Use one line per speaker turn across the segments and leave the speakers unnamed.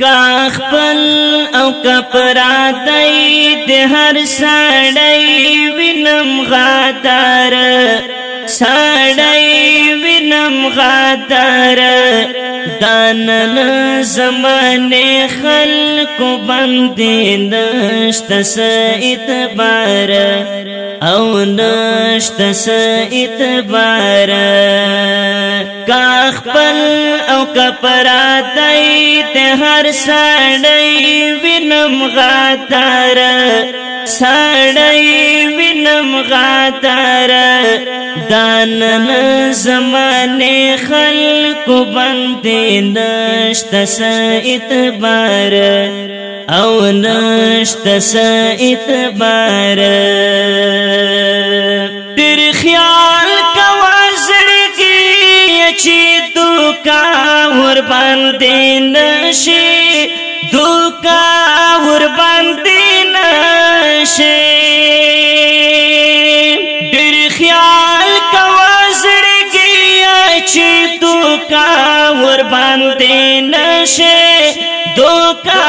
کا خپل او کپرا دای د هر سړی وینم غادر سړی وینم غادر دانن زمانه خلق باندې نشته سې اعتبار او نشت سیت بارا کا خپل او کپرا دیت هر ساڑی وینم غاتار ساڑی وینم غاتار دانن زمانه خلق بندي نشت سائت بار او نشت سائت بار ور باندې نشي دوکا ور باندې نشي ډیر خیال کوازړګي چې دوکا ور باندې نشي دوکا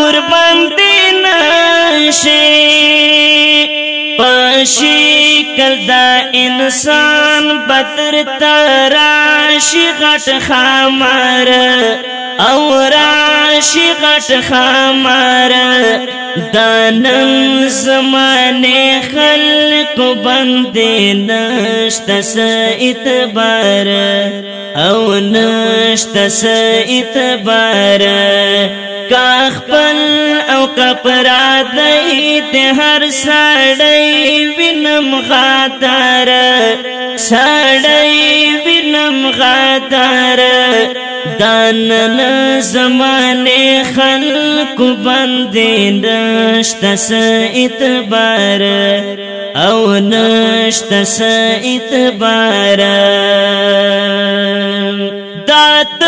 ور باندې نشي پشی کل دا انسان بدر تراشی غٹ خامر او راشی غٹ خامر دانن زمان خلق بند نشت سا اتبار او نشت سیت بارا کاخ پل او کپرا دیت هر ساڑی وینم خاتار ساڑی وینم خاتار دانن زمان خلق بندی نشت سیت بارا او نشت سایت باران دات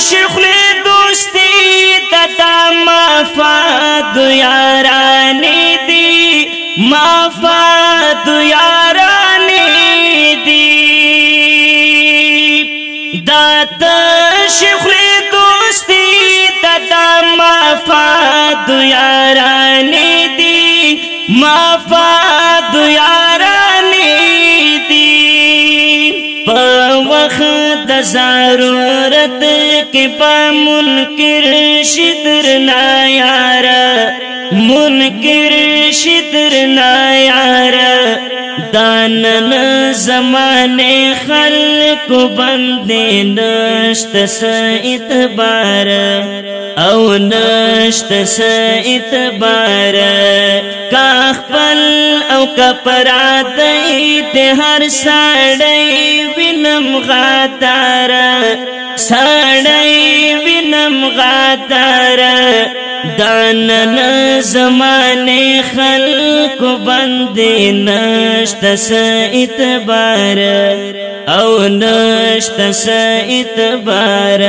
شخلی دوستی دتا مفاد یارانی دی مفاد یارانی دی دات شخلی دوستی دتا مفاد یارانی دی مفاد په وخت د ضرورت کې په منکر شتر نا یار منکر شتر نا یار دانن زمانه خلق بندې نشت س اعتبار او نشت س اعتبار کا خپل او کپرا دې هر سړی وینم غدار سړی وینم غدار دانن زمانه خلق بندې نشته س اعتبار او نشته س اعتبار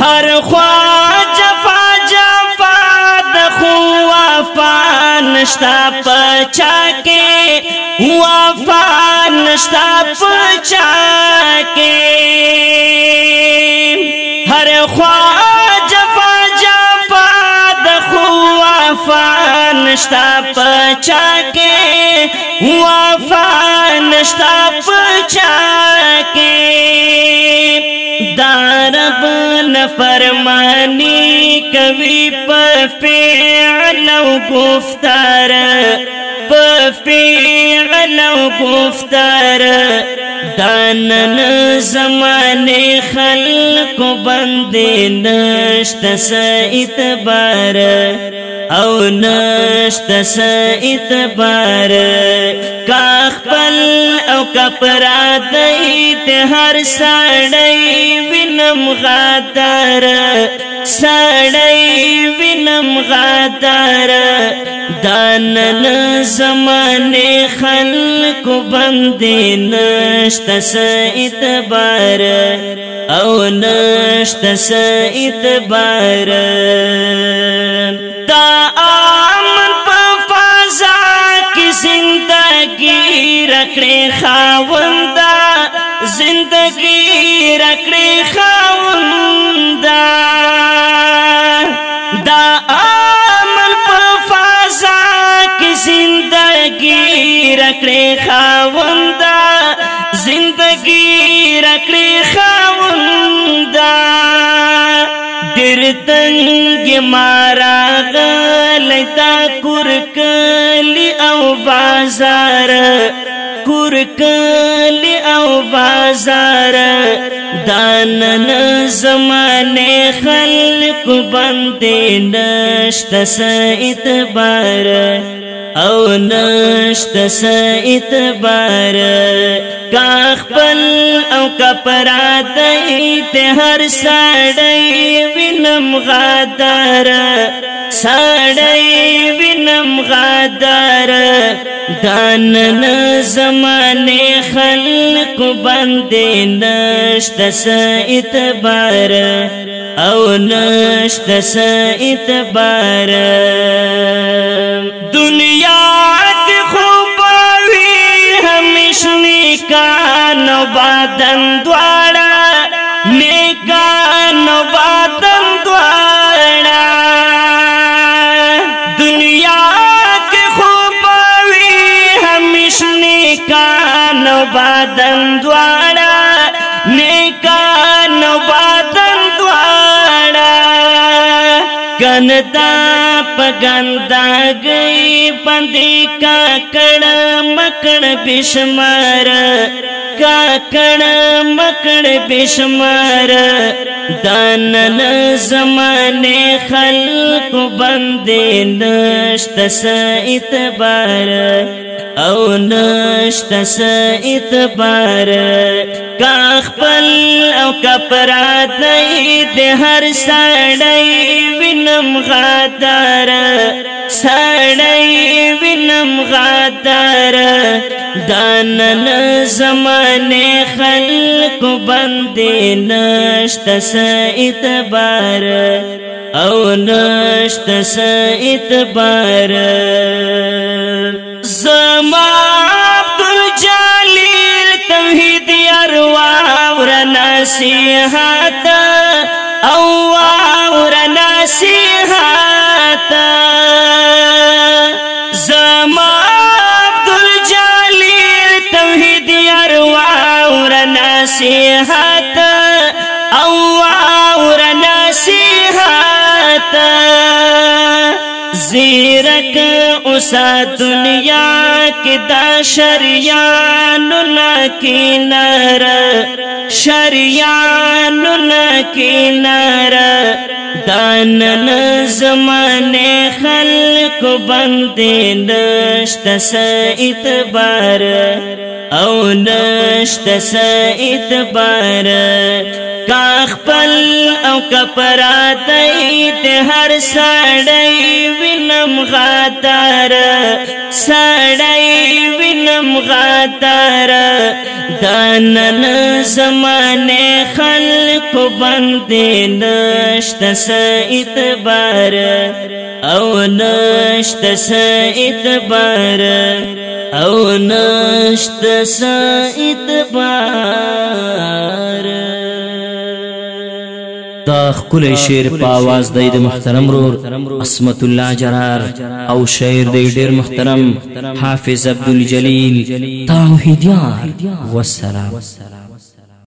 هر خوا جفا جفا د خو وفا نشتا پچا کې وفا نشتا پچا کے ہر خواہ جفا جفا جپ وفا نشتا پچا کے ہوا پانشتا پ پر کوي په فعل او گفتار په فعل او گفتار مفتار دان زمانے خل کو بندے نش تار او نشت تس اتبار کا خپل او کپرا دیت هر سړی وینم غادر سړی وینم غادر دانن زمانه خلق باندې نشته سېت بار او نشته سېت بار تا زندگی رکڑی خاوندا زندگی رکڑی خاوندا دا آمن پا فازا کی زندگی رکڑی خاوندا زندگی رکڑی خاوندا دیر تنگ مارا غلی دا کرکن بازار کور کلی او بازار دانن زمانه خلق باندې نشت سایت بار او نشت سایت بار کاخپل او کپرا دای ته هر سړی وینم غادر سړی وینم غادر دانن زمانه خلق باندې نشته سېت بار او نشته سېت بار دنیا نو بادن دوارا نکان بادن دوارا دنیا کے ہو پی ہمش نو بادم دوارا وطن دا پګندا گئی پندې کاکړ مکړ بشمار کاکړ مکړ بشمار دانن زمانه خلق بندې نشت سایت بار او نشت سایت بار کا خپل او کپرا دای د هر سړی وینم غدار سړی وینم غدار دانن زمانه خلق بندې نشته سېت بار او نشته سېت بار زما عبد الجلیل توحید یار واور نصیحت 心海。کلک اوسا دنیا کې دا شریان لکې نار شریان لکې نار دانن زمانه خلق باندې نشته سېت بار او نشته سېت بار کا خپل او کپرات ته هر سړی وینم غاتار سړی وینم غاتار دانن زمانه خلق باندې نشته سېت بار او نشته سېت بار او نشته سېت بار دا خکل شیر پاواز دی د محترم رور اسمت الله جرار او شیر دی ډیر محترم حافظ عبدالجلیل توحیدیار والسلام